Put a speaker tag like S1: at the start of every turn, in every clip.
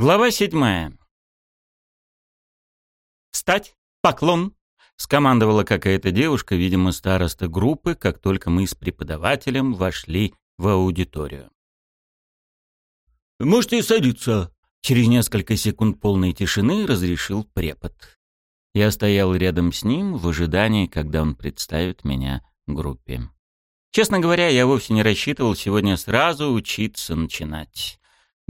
S1: Глава седьмая. «Встать! Поклон!» — скомандовала какая-то девушка, видимо, староста группы, как только мы с преподавателем вошли в аудиторию.
S2: «Можете садиться», —
S1: через несколько секунд полной тишины разрешил препод. Я стоял рядом с ним в ожидании, когда он представит меня группе. Честно говоря, я вовсе не рассчитывал сегодня сразу учиться начинать.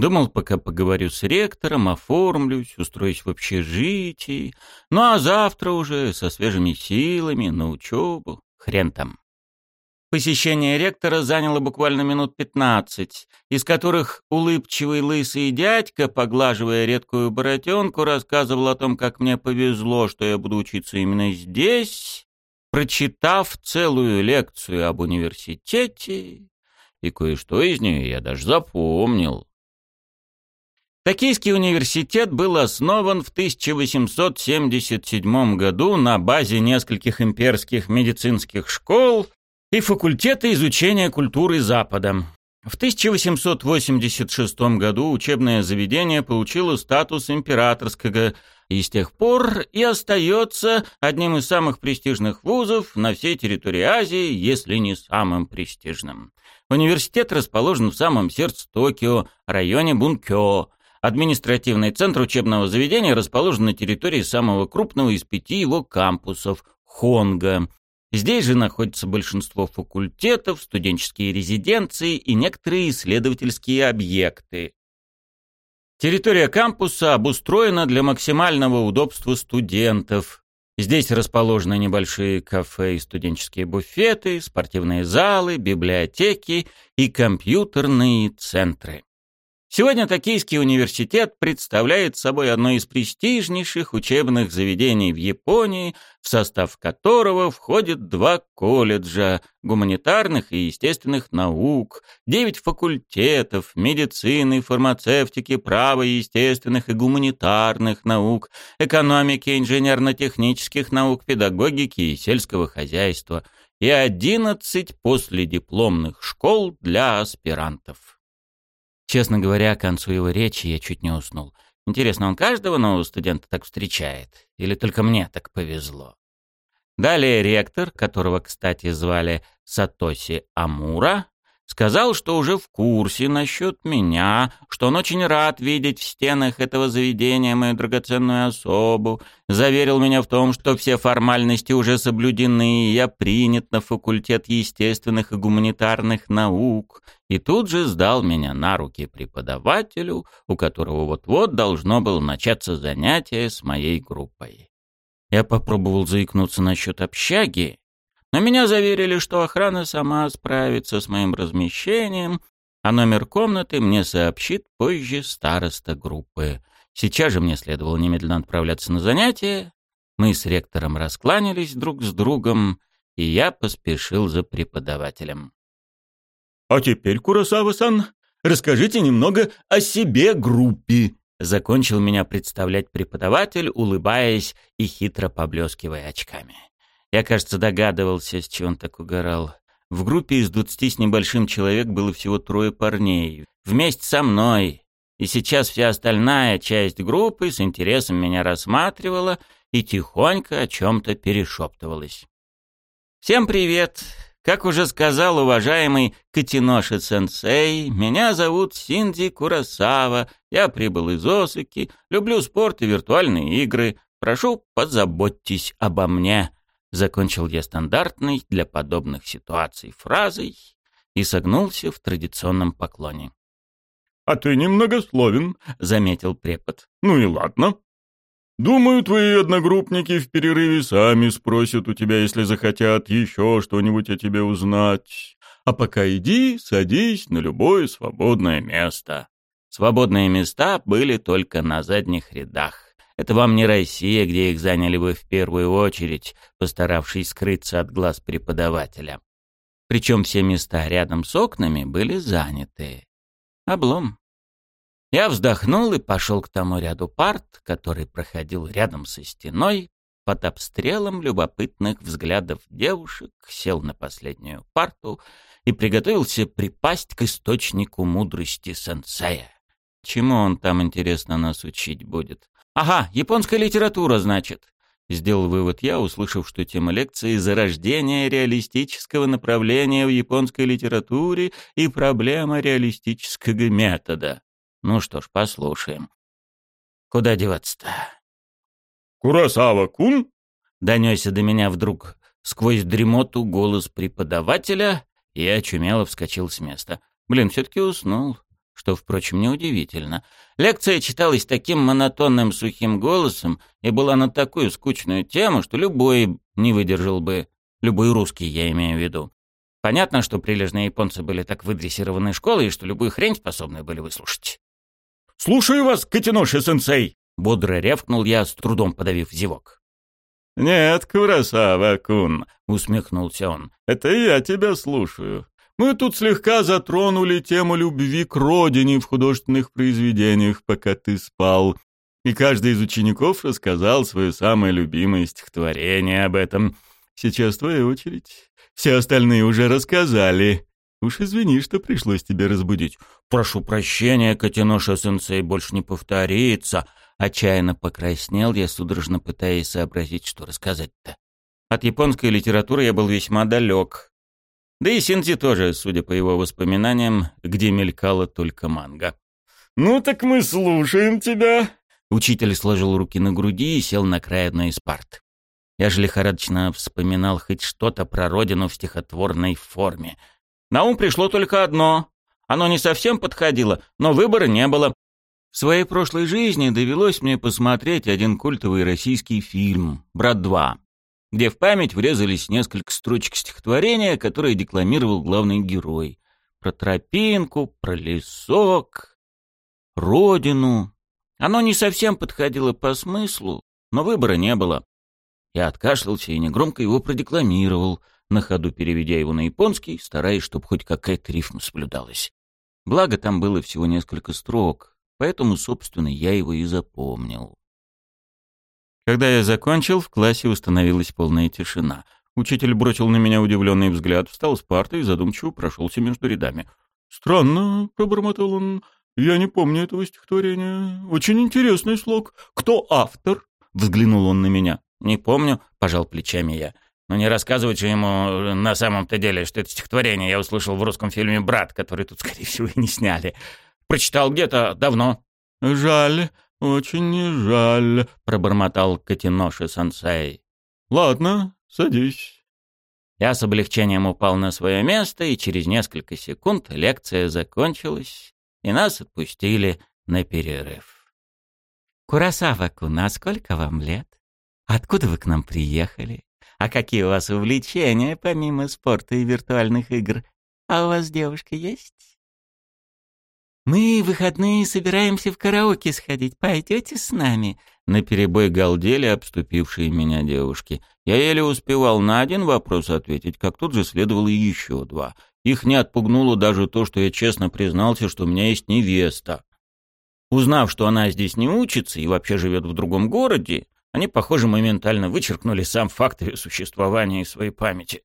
S1: Думал, пока поговорю с ректором, оформлюсь, устроюсь в общежитии. Ну а завтра уже со свежими силами на учебу. Хрен там. Посещение ректора заняло буквально минут пятнадцать, из которых улыбчивый лысый дядька, поглаживая редкую бороденку, рассказывал о том, как мне повезло, что я буду учиться именно здесь, прочитав целую лекцию об университете, и кое-что из нее я даже запомнил. Токийский университет был основан в 1877 году на базе нескольких имперских медицинских школ и факультета изучения культуры Запада. В 1886 году учебное заведение получило статус императорского и с тех пор и остается одним из самых престижных вузов на всей территории Азии, если не самым престижным. Университет расположен в самом сердце Токио, районе Бункё, Административный центр учебного заведения расположен на территории самого крупного из пяти его кампусов – Хонга. Здесь же находится большинство факультетов, студенческие резиденции и некоторые исследовательские объекты. Территория кампуса обустроена для максимального удобства студентов. Здесь расположены небольшие кафе и студенческие буфеты, спортивные залы, библиотеки и компьютерные центры. Сегодня Токийский университет представляет собой одно из престижнейших учебных заведений в Японии, в состав которого входят два колледжа гуманитарных и естественных наук, девять факультетов медицины, фармацевтики, права естественных и гуманитарных наук, экономики, инженерно-технических наук, педагогики и сельского хозяйства и одиннадцать последипломных школ для аспирантов. Честно говоря, к концу его речи я чуть не уснул. Интересно, он каждого нового студента так встречает? Или только мне так повезло? Далее ректор, которого, кстати, звали Сатоси Амура, Сказал, что уже в курсе насчет меня, что он очень рад видеть в стенах этого заведения мою драгоценную особу, заверил меня в том, что все формальности уже соблюдены, и я принят на факультет естественных и гуманитарных наук, и тут же сдал меня на руки преподавателю, у которого вот-вот должно было начаться занятие с моей группой. Я попробовал заикнуться насчет общаги, но меня заверили, что охрана сама справится с моим размещением, а номер комнаты мне сообщит позже староста группы. Сейчас же мне следовало немедленно отправляться на занятия. Мы с ректором раскланялись друг с другом, и я поспешил за преподавателем.
S2: «А теперь, Куросава-сан, расскажите немного о себе группе»,
S1: закончил меня представлять преподаватель, улыбаясь и хитро поблескивая очками. Я, кажется, догадывался, с чего он так угорал. В группе из двадцати с небольшим человек было всего трое парней. Вместе со мной. И сейчас вся остальная часть группы с интересом меня рассматривала и тихонько о чем-то перешептывалась. «Всем привет! Как уже сказал уважаемый Катиноши-сенсей, меня зовут Синди Курасава, я прибыл из Осаки, люблю спорт и виртуальные игры. Прошу, позаботьтесь обо мне». Закончил я стандартной для подобных ситуаций фразой и согнулся в традиционном поклоне.
S2: «А ты немногословен», — заметил препод. «Ну и ладно. Думаю, твои одногруппники в перерыве сами спросят у тебя, если захотят еще что-нибудь о тебе узнать. А пока иди, садись на любое свободное место».
S1: Свободные места были только на задних рядах. Это вам не Россия, где их заняли бы в первую очередь, постаравшись скрыться от глаз преподавателя. Причем все места рядом с окнами были заняты. Облом. Я вздохнул и пошел к тому ряду парт, который проходил рядом со стеной, под обстрелом любопытных взглядов девушек, сел на последнюю парту и приготовился припасть к источнику мудрости сенсея. Чему он там, интересно, нас учить будет? Ага, японская литература, значит. Сделал вывод я, услышав, что тема лекции «Зарождение реалистического направления в японской литературе и проблема реалистического метода». Ну что ж, послушаем. Куда деваться-то?
S2: «Курасава-кун?»
S1: — донесся до меня вдруг сквозь дремоту голос преподавателя, и я очумело вскочил с места. Блин, все-таки уснул что, впрочем, неудивительно. Лекция читалась таким монотонным сухим голосом и была на такую скучную тему, что любой не выдержал бы. Любой русский, я имею в виду. Понятно, что прилежные японцы были так выдрессированы школой, и что любую хрень способны были выслушать.
S2: «Слушаю вас, Катиноши-сенсей!»
S1: — бодро рявкнул я, с трудом подавив зевок.
S2: «Нет, Курасава-кун», — усмехнулся он, — «это я тебя слушаю. Мы тут слегка затронули тему любви к родине в художественных произведениях, пока ты спал. И каждый из учеников рассказал свое самое любимое стихотворение об этом. Сейчас твоя очередь. Все остальные уже рассказали. Уж извини, что пришлось тебя разбудить.
S1: Прошу прощения, Котеноша-сенсей, больше не повторится. Отчаянно покраснел я, судорожно пытаясь сообразить, что рассказать-то. От японской литературы я был весьма далек, да и Синзи тоже, судя по его воспоминаниям, где мелькала только манга.
S2: «Ну так мы слушаем тебя!»
S1: Учитель сложил руки на груди и сел на край одной из парт. Я же лихорадочно вспоминал хоть что-то про родину в стихотворной форме. На ум пришло только одно. Оно не совсем подходило, но выбора не было. В своей прошлой жизни довелось мне посмотреть один культовый российский фильм «Брат 2» где в память врезались несколько строчек стихотворения, которые декламировал главный герой. Про тропинку, про лесок, родину. Оно не совсем подходило по смыслу, но выбора не было. Я откашлялся и негромко его продекламировал, на ходу переведя его на японский, стараясь, чтобы хоть какая-то рифма соблюдалась. Благо, там было всего несколько строк, поэтому, собственно, я его и запомнил. Когда я закончил, в классе установилась полная тишина. Учитель бросил на меня удивленный взгляд, встал с парты и задумчиво прошелся между рядами.
S2: «Странно», — пробормотал он, — «я не помню этого стихотворения. Очень интересный слог. Кто автор?»
S1: — взглянул он на меня. «Не помню», — пожал плечами я. «Но не рассказывать ему на самом-то деле, что это стихотворение я услышал в русском фильме «Брат», который тут, скорее всего, и не сняли. Прочитал где-то давно».
S2: «Жаль», «Очень не жаль», — пробормотал Катиноши-сансей. «Ладно, садись».
S1: Я с облегчением упал на свое место, и через несколько секунд лекция закончилась, и нас отпустили на перерыв. «Курасава-кун, сколько вам лет? Откуда вы к нам приехали? А какие у вас увлечения, помимо спорта и виртуальных игр? А у вас девушка есть?» «Мы выходные собираемся в караоке сходить. Пойдете с нами?» На перебой галдели обступившие меня девушки. Я еле успевал на один вопрос ответить, как тут же следовало еще два. Их не отпугнуло даже то, что я честно признался, что у меня есть невеста. Узнав, что она здесь не учится и вообще живет в другом городе, они, похоже, моментально вычеркнули сам факт ее существования из своей памяти.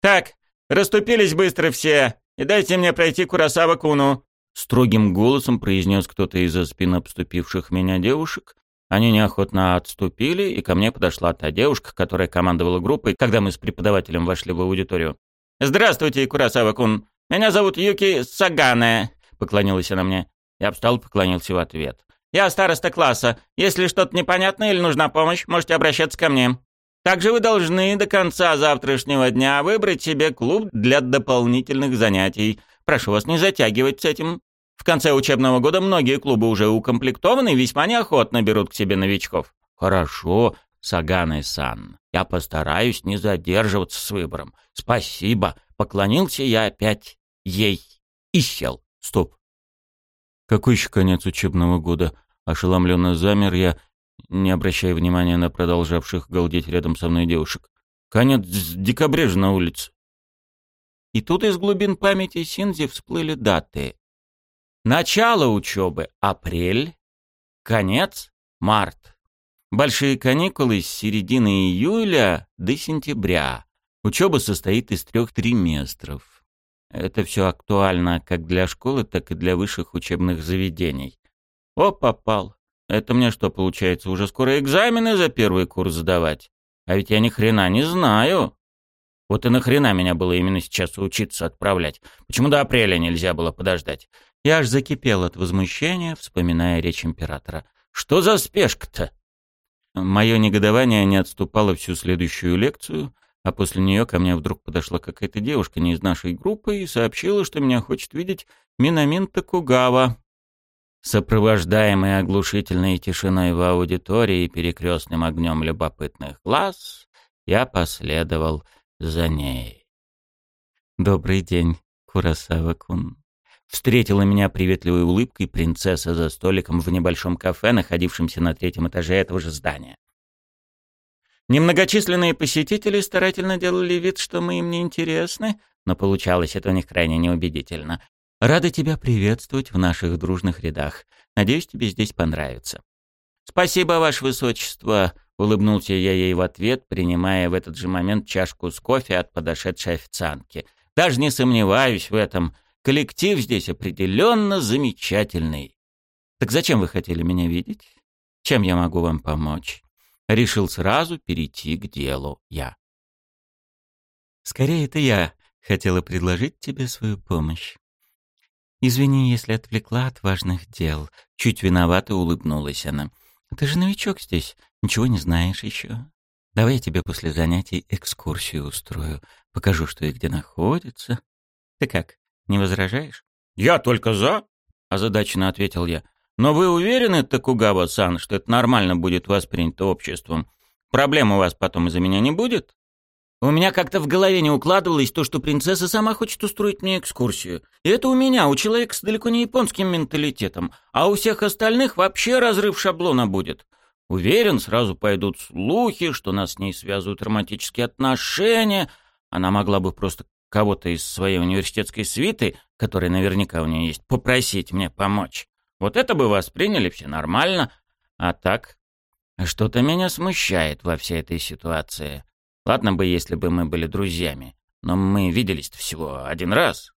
S1: «Так, расступились быстро все, и дайте мне пройти Курасава-куну», Строгим голосом произнес кто-то из-за спин обступивших меня девушек. Они неохотно отступили, и ко мне подошла та девушка, которая командовала группой, когда мы с преподавателем вошли в аудиторию. «Здравствуйте, Курасава-кун. Меня зовут Юки Сагане», — поклонилась она мне. Я встал поклонился в ответ. «Я староста класса. Если что-то непонятно или нужна помощь, можете обращаться ко мне. Также вы должны до конца завтрашнего дня выбрать себе клуб для дополнительных занятий. Прошу вас не затягивать с этим. В конце учебного года многие клубы уже укомплектованы и весьма неохотно берут к себе новичков. Хорошо, Саганы-сан. Я постараюсь не задерживаться с выбором. Спасибо. Поклонился я опять ей и сел. Стоп.
S2: Какой еще конец учебного года? Ошеломленно замер я, не обращая внимания на продолжавших галдеть рядом со мной девушек. Конец декабря же на улице.
S1: И тут из глубин памяти Синзи всплыли даты. Начало учебы — апрель, конец — март. Большие каникулы с середины июля до сентября. Учеба состоит из трех триместров. Это все актуально как для школы, так и для высших учебных заведений. О, попал. Это мне что, получается, уже скоро экзамены за первый курс сдавать? А ведь я ни хрена не знаю. Вот и нахрена меня было именно сейчас учиться отправлять? Почему до апреля нельзя было подождать? Я аж закипел от возмущения, вспоминая речь императора. Что за спешка-то? Мое негодование не отступало всю следующую лекцию, а после нее ко мне вдруг подошла какая-то девушка не из нашей группы и сообщила, что меня хочет видеть Минамин Токугава. Сопровождаемый оглушительной тишиной в аудитории и перекрестным огнем любопытных глаз, я последовал за ней. «Добрый день, Курасава-кун». Встретила меня приветливой улыбкой принцесса за столиком в небольшом кафе, находившемся на третьем этаже этого же здания. Немногочисленные посетители старательно делали вид, что мы им не интересны, но получалось это у них крайне неубедительно. Рада тебя приветствовать в наших дружных рядах. Надеюсь, тебе здесь понравится. Спасибо, ваше высочество, улыбнулся я ей в ответ, принимая в этот же момент чашку с кофе от подошедшей официантки. Даже не сомневаюсь в этом. Коллектив здесь определенно замечательный. Так зачем вы хотели меня видеть? Чем я могу вам помочь? Решил сразу перейти к делу я. Скорее, это я хотела предложить тебе свою помощь. Извини, если отвлекла от важных дел. Чуть виновато улыбнулась она. Ты же новичок здесь, ничего не знаешь еще. Давай я тебе после занятий экскурсию устрою. Покажу, что и где находится. Ты как, не возражаешь? «Я только за», — озадаченно ответил я. «Но вы уверены, Токугава-сан, что это нормально будет воспринято обществом? Проблем у вас потом из-за меня не будет?» У меня как-то в голове не укладывалось то, что принцесса сама хочет устроить мне экскурсию. И это у меня, у человека с далеко не японским менталитетом. А у всех остальных вообще разрыв шаблона будет. Уверен, сразу пойдут слухи, что нас с ней связывают романтические отношения. Она могла бы просто кого-то из своей университетской свиты, который наверняка у нее есть, попросить мне помочь. Вот это бы восприняли все нормально. А так, что-то меня смущает во всей этой ситуации. Ладно бы, если бы мы были друзьями, но мы виделись всего один раз.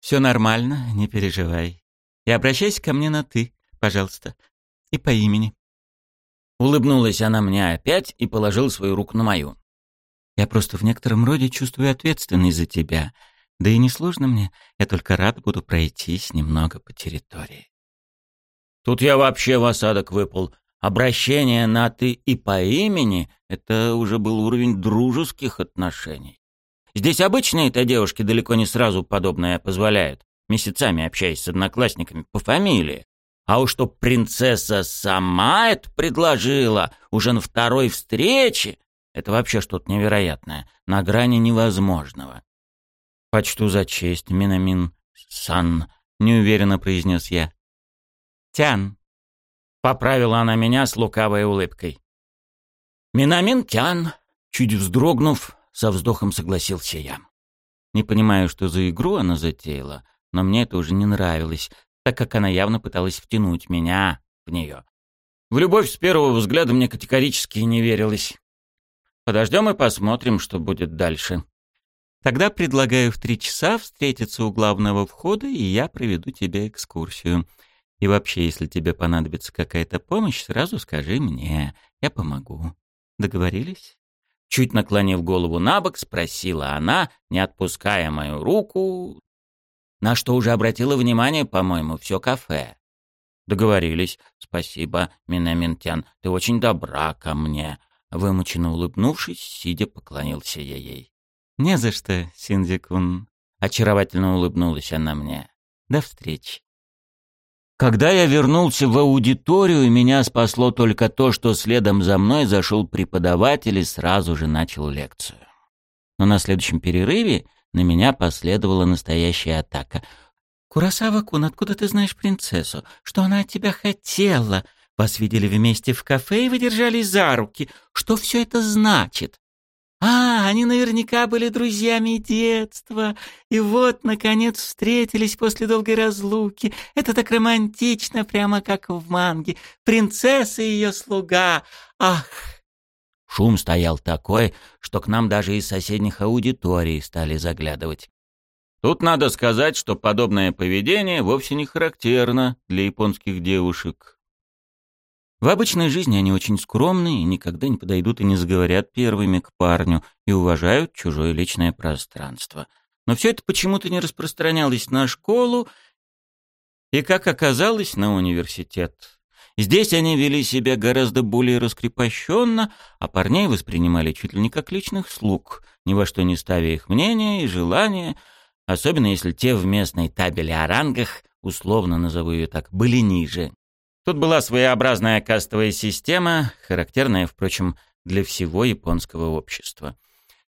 S1: Все нормально, не переживай. И обращайся ко мне на «ты», пожалуйста, и по имени. Улыбнулась она мне опять и положила свою руку на мою. Я просто в некотором роде чувствую ответственность за тебя. Да и несложно мне, я только рад буду пройтись немного по территории. Тут я вообще в осадок выпал. Обращение на «ты» и по имени — это уже был уровень дружеских отношений. Здесь обычные-то девушки далеко не сразу подобное позволяют, месяцами общаясь с одноклассниками по фамилии. А уж что принцесса сама это предложила уже на второй встрече, это вообще что-то невероятное, на грани невозможного. «Почту за честь, Минамин Сан», — неуверенно произнес я. «Тян», — поправила она меня с лукавой улыбкой. «Минамин Тян», — чуть вздрогнув, со вздохом согласился я. Не понимаю, что за игру она затеяла, но мне это уже не нравилось, так как она явно пыталась втянуть меня в нее. В любовь с первого взгляда мне категорически не верилось. Подождем и посмотрим, что будет дальше. Тогда предлагаю в три часа встретиться у главного входа, и я проведу тебе экскурсию. И вообще, если тебе понадобится какая-то помощь, сразу скажи мне, я помогу. Договорились?» Чуть наклонив голову на бок, спросила она, не отпуская мою руку, на что уже обратила внимание, по-моему, все кафе. «Договорились. Спасибо, Минаминтян, ты очень добра ко мне. Вымученно улыбнувшись, сидя поклонился я ей. «Не за что, Синдзикун», — очаровательно улыбнулась она мне. «До встречи». Когда я вернулся в аудиторию, меня спасло только то, что следом за мной зашел преподаватель и сразу же начал лекцию. Но на следующем перерыве на меня последовала настоящая атака. «Курасава-кун, откуда ты знаешь принцессу? Что она от тебя хотела? Вас видели вместе в кафе и вы держались за руки. Что все это значит? А, они наверняка были друзьями детства. И вот, наконец, встретились после долгой разлуки. Это так романтично, прямо как в манге. Принцесса и ее слуга. Ах! Шум стоял такой, что к нам даже из соседних аудиторий стали заглядывать. Тут надо сказать, что подобное поведение вовсе не характерно для японских девушек. В обычной жизни они очень скромны и никогда не подойдут и не заговорят первыми к парню и уважают чужое личное пространство. Но все это почему-то не распространялось на школу и, как оказалось, на университет. Здесь они вели себя гораздо более раскрепощенно, а парней воспринимали чуть ли не как личных слуг, ни во что не ставя их мнения и желания, особенно если те в местной табели о рангах, условно назову ее так, были ниже. Тут была своеобразная кастовая система, характерная, впрочем, для всего японского общества.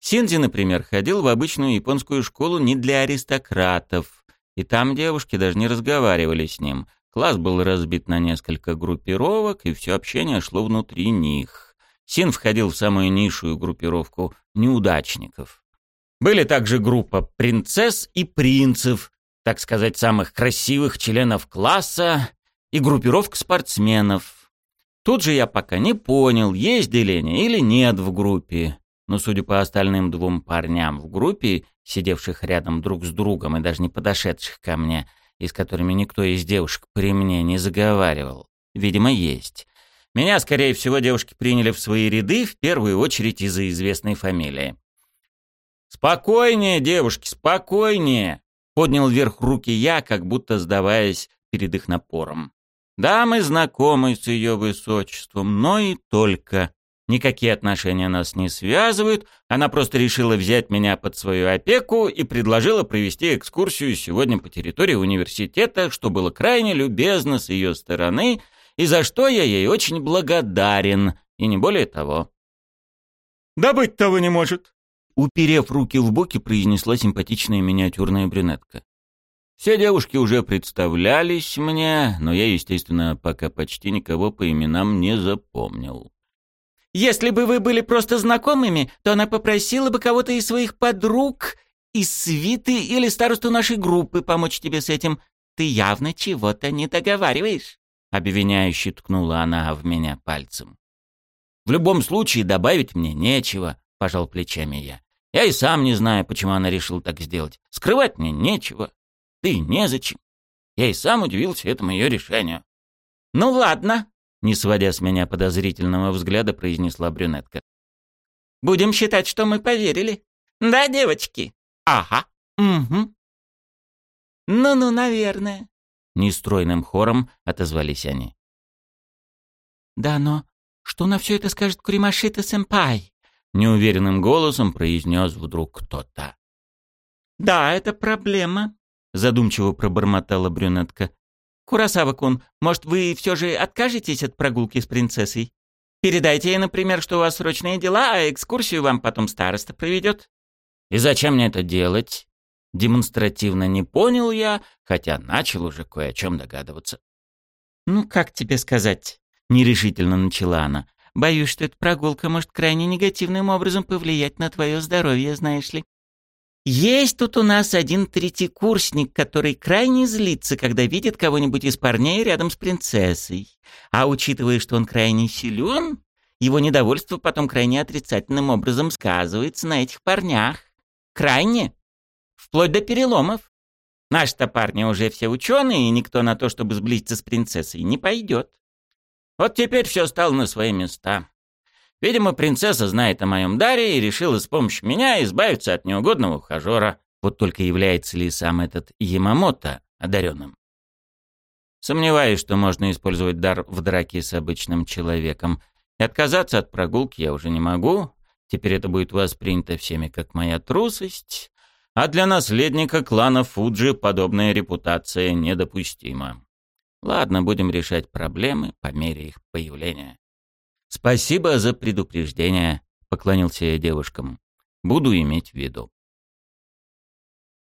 S1: Синди, например, ходил в обычную японскую школу не для аристократов, и там девушки даже не разговаривали с ним — Класс был разбит на несколько группировок, и все общение шло внутри них. Син входил в самую низшую группировку неудачников. Были также группа принцесс и принцев, так сказать, самых красивых членов класса, и группировка спортсменов. Тут же я пока не понял, есть деление или нет в группе. Но судя по остальным двум парням в группе, сидевших рядом друг с другом и даже не подошедших ко мне, — и с которыми никто из девушек при мне не заговаривал. Видимо, есть. Меня, скорее всего, девушки приняли в свои ряды, в первую очередь из-за известной фамилии. «Спокойнее, девушки, спокойнее!» Поднял вверх руки я, как будто сдаваясь перед их напором. «Да, мы знакомы с ее высочеством, но и только. Никакие отношения нас не связывают. Она просто решила взять меня под свою опеку и предложила провести экскурсию сегодня по территории университета, что было крайне любезно с ее стороны, и за что я ей очень благодарен, и не более того.
S2: «Да быть того не может», —
S1: уперев руки в боки, произнесла симпатичная миниатюрная брюнетка. Все девушки уже представлялись мне, но я, естественно, пока почти никого по именам не запомнил.
S3: Если бы вы были просто знакомыми, то она попросила бы кого-то из своих подруг, из свиты или старосту нашей группы помочь тебе с этим. Ты явно чего-то не договариваешь. Обвиняюще ткнула она в меня пальцем.
S1: В любом случае добавить мне нечего, пожал плечами я. Я и сам не знаю, почему она решила так сделать. Скрывать мне нечего. Да и незачем. Я и сам удивился этому ее решению.
S3: «Ну ладно»,
S1: не сводя с меня подозрительного взгляда, произнесла брюнетка.
S3: «Будем считать, что мы поверили. Да, девочки?»
S1: «Ага.
S3: Угу». «Ну-ну, наверное».
S1: Нестройным хором отозвались они.
S3: «Да, но что на все это скажет Куримашита-сэмпай?»
S1: Неуверенным голосом произнес вдруг кто-то.
S3: «Да, это проблема», — задумчиво пробормотала брюнетка. «Курасава-кун, может, вы все же откажетесь от прогулки с принцессой? Передайте ей, например, что у вас срочные дела, а экскурсию вам потом староста проведет».
S1: «И зачем мне это делать?» Демонстративно не понял я, хотя начал уже кое о чем догадываться.
S3: «Ну, как тебе сказать?» — нерешительно начала она. «Боюсь, что эта прогулка может крайне негативным образом повлиять на твое здоровье, знаешь ли. Есть тут у нас один третьекурсник, который крайне злится, когда видит кого-нибудь из парней рядом с принцессой. А учитывая, что он крайне силен, его недовольство потом крайне отрицательным образом сказывается на этих парнях. Крайне. Вплоть до переломов. Наши-то парни уже все ученые, и никто на то, чтобы сблизиться с принцессой, не пойдет. Вот теперь все стало на свои места. Видимо, принцесса знает о моем даре и решила с помощью меня избавиться от неугодного ухажера. Вот только является ли сам этот Ямамото одаренным? Сомневаюсь, что можно использовать дар в драке с обычным человеком. И отказаться от прогулки я уже не могу. Теперь это будет воспринято всеми как моя трусость. А для наследника клана Фуджи подобная репутация недопустима. Ладно, будем решать проблемы по мере их появления. «Спасибо за предупреждение», — поклонился я девушкам. «Буду иметь в виду».